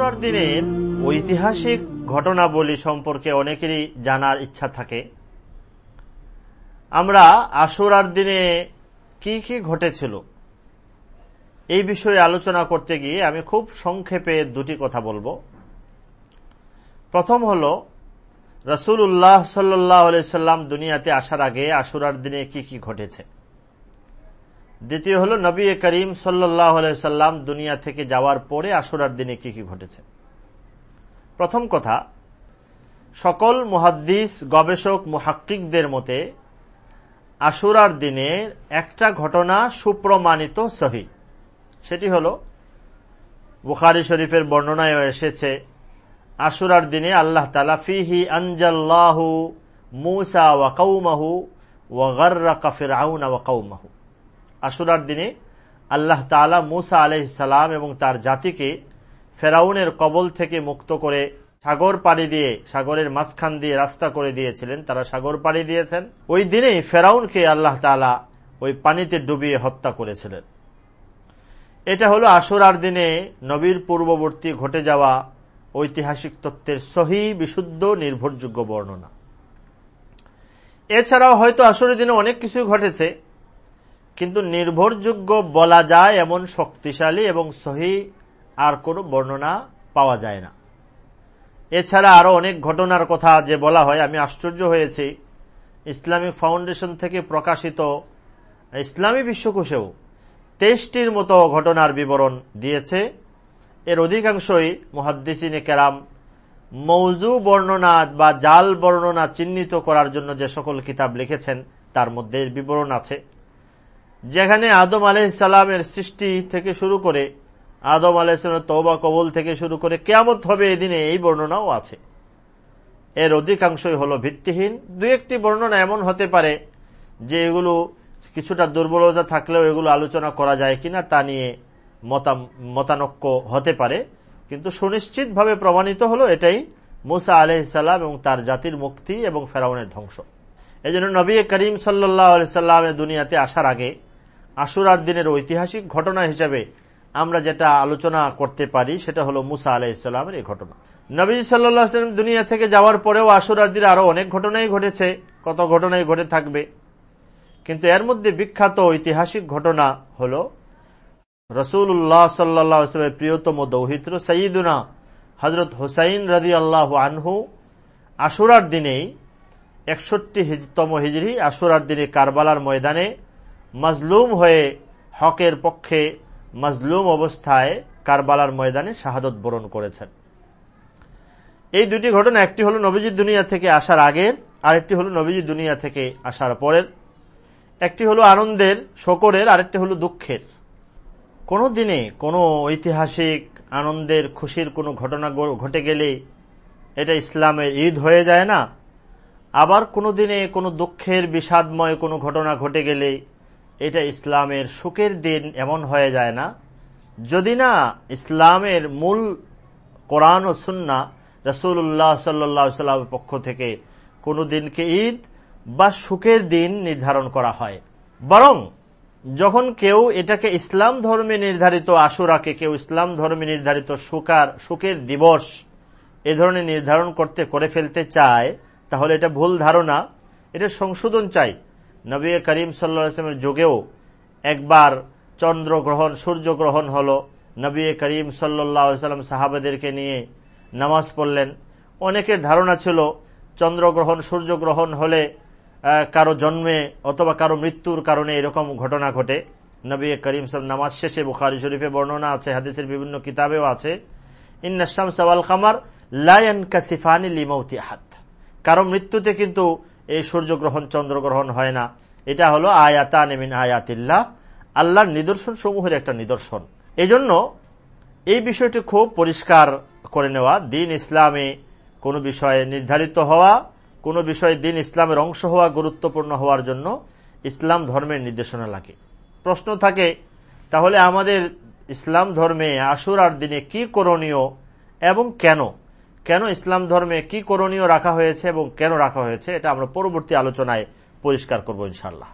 আশুরার দিনের ঐতিহাসিক ঘটনাবলী সম্পর্কে অনেকেরই জানার ইচ্ছা থাকে। আমরা আশুরার দিনে কি কি ঘটেছিল এই বিষয়ে আলোচনা করতে গিয়ে আমি খুব সংক্ষেপে দুটি কথা বলব। প্রথম হল রসুল উল্লাহ সাল্লাহ সাল্লাম দুনিয়াতে আসার আগে আশুরার দিনে কি কি ঘটেছে। দ্বিতীয় হল নবী করিম সাল্লাম দুনিয়া থেকে যাওয়ার পরে আশুরার দিনে কি কি ঘটেছে? প্রথম কথা, সকল মুহাদ্দিস, গবেষক, মুহাক্কিকদের মতে আশুরার দিনে একটা ঘটনা সুপ্রমাণিত সহি। সেটি হল, বুখারি শরীফের বর্ণনায় এসেছে, আশুরার দিনে আল্লাহ তালা ফিহি আনজাল্লাহু মুসা ওয়া কৌমাহু ওয়া কাফির আউনা ওয়া কৌমাহু আশুরার দিনে আল্লাহ তালা মুসা আলহ সালাম এবং তার জাতিকে ফেরাউনের কবল থেকে মুক্ত করে সাগর পাড়ি দিয়ে, সাগরের মাঝখান দিয়ে রাস্তা করে দিয়েছিলেন। তারা সাগর পাড়ি দিয়েছেন। ওই দিনেই ফেরাউনকে আল্লাহ তালা ওই পানিতে ডুবিয়ে হত্যা করেছিলেন। এটা হলো আশুরার দিনে নবীর পূর্ববর্তী ঘটে যাওয়া ঐতিহাসিক তত্ত্বের সহি, বিশুদ্ধ, নির্ভরযোগ্য বর্ণনা। এছাড়াও হয়তো আসরের দিনে অনেক কিছুই ঘটেছে। কিন্তু নির্ভরযোগ্য বলা যায় এমন শক্তিশালী এবং সহি আর কোনো বর্ণনা পাওয়া যায় না। এছাড়া আরও অনেক ঘটনার কথা যে বলা হয়, আমি আশ্চর্য হয়েছি। ইসলামিক ফাউন্ডেশন থেকে প্রকাশিত ইসলামী বিশ্বকোষেও তেইশটির মতো ঘটনার বিবরণ দিয়েছে। এর অধিকাংশই মহাদ্দিসিনে কেরাম মৌজু বর্ণনা বা জাল বর্ণনা চিহ্নিত করার জন্য যে সকল কিতাব লিখেছেন, তার মধ্যে বিবরণ আছে। যেখানে আদম আলহিসাল্লামের সৃষ্টি থেকে শুরু করে, আদম আলাইসলামের তৌবা কবল থেকে শুরু করে কেয়ামত হবে এদিনে এই বর্ণনাও আছে। এর অধিকাংশই হল ভিত্তিহীন। দু একটি বর্ণনা এমন হতে পারে যে এগুলো কিছুটা দুর্বলতা থাকলেও এগুলো আলোচনা করা যায় কিনা তা নিয়ে মতানক্য হতে পারে। কিন্তু সুনিশ্চিতভাবে প্রমাণিত হলো এটাই মুসা আলহিসাল্লাম এবং তার জাতির মুক্তি এবং ফেরাউনের ধ্বংস। এই জন্য নবী করিম সাল্লাহ সাল্লামের দুনিয়াতে আসার আগে আশুরার দিনের ঐতিহাসিক ঘটনা হিসেবে আমরা যেটা আলোচনা করতে পারি, সেটা হলো মুসা আলাহ ইসলামের এই ঘটনা। নবী সাল্লাম দুনিয়া থেকে যাওয়ার পরেও আশুরার দিনে আরও অনেক ঘটনাই ঘটেছে, কত ঘটনাই ঘটে থাকবে। কিন্তু এর মধ্যে বিখ্যাত ঐতিহাসিক ঘটনা হল রসুল্লাহ সাল্লামের প্রিয়তম দৌহিত্র সঈদুনা হজরত হুসাইন রাজি আল্লাহ আনহু আশুরার দিনেই একষট্টি তম হিজড়ি আশুরার দিনে কারবালার ময়দানে মজলুম হয়ে হকের পক্ষে মজলুম অবস্থায় কারবালার ময়দানে শাহাদত বরণ করেছেন। এই দুটি ঘটনা, একটি হল নবীজি দুনিয়া থেকে আসার আগের, আরেকটি হল নবীজি দুনিয়া থেকে আসার পরের। একটি হলো আনন্দের, শকরের, আরেকটি হলো দুঃখের। কোনো দিনে কোনো ঐতিহাসিক আনন্দের, খুশির কোনো ঘটনা ঘটে গেলে এটা ইসলামের ঈদ হয়ে যায় না। আবার কোনো দিনে কোনো দুঃখের বিষাদময় কোনো ঘটনা ঘটে গেলে এটা ইসলামের সুখের দিন এমন হয়ে যায় না। যদি না ইসলামের মূল কোরআন ও সুন্না রসুল্লাহ সাল্লামের পক্ষ থেকে কোনো দিনকে ঈদ বা সুখের দিন নির্ধারণ করা হয়। বরং যখন কেউ এটাকে ইসলাম ধর্মে নির্ধারিত আশুরাকে, কেউ ইসলাম ধর্মে নির্ধারিত সুকার, সুখের দিবস এ ধরনের নির্ধারণ করতে, করে ফেলতে চায়, তাহলে এটা ভুল ধারণা। এটা সংশোধন চাই। নবী করিম সাল্লামের যুগেও একবার চন্দ্রগ্রহণ, সূর্যগ্রহণ হল নবী করিম সাল্লাম সাহাবাদেরকে নিয়ে নামাজ পড়লেন। অনেকের ধারণা ছিল চন্দ্রগ্রহণ, সূর্যগ্রহণ হলে কারও জন্মে অথবা কারও মৃত্যুর কারণে এরকম ঘটনা ঘটে। নবী করিম সাল নামাজ শেষে বুখারি শরীফে বর্ণনা আছে, হাদিসের বিভিন্ন কিতাবেও আছে। ইন্নাসাম সওয়াল কামার লায়ন কাসিফানি লিমৌতি হাত কারও মৃত্যুতে কিন্তু এই সূর্যগ্রহণ, চন্দ্রগ্রহণ হয় না। এটা হলো আয়াতা নেমিন আয়াতিল্লাহ। আল্লাহর নিদর্শন সমূহের একটা নিদর্শন। এজন্য এই বিষয়টি খুব পরিষ্কার করে নেওয়া। দিন ইসলামে কোনো বিষয়ে নির্ধারিত হওয়া, কোনো বিষয়ে দিন ইসলামের অংশ হওয়া গুরুত্বপূর্ণ হওয়ার জন্য ইসলাম ধর্মের নির্দেশনা লাগে। প্রশ্ন থাকে, তাহলে আমাদের ইসলাম ধর্মে আশুরার দিনে কি করণীয় এবং কেন? কেন ইসলাম ধর্মে কি করণীয় রাখা হয়েছে এবং কেন রাখা হয়েছে, এটা আমরা পরবর্তী আলোচনায় পরিষ্কার করব ইনশাল্লাহ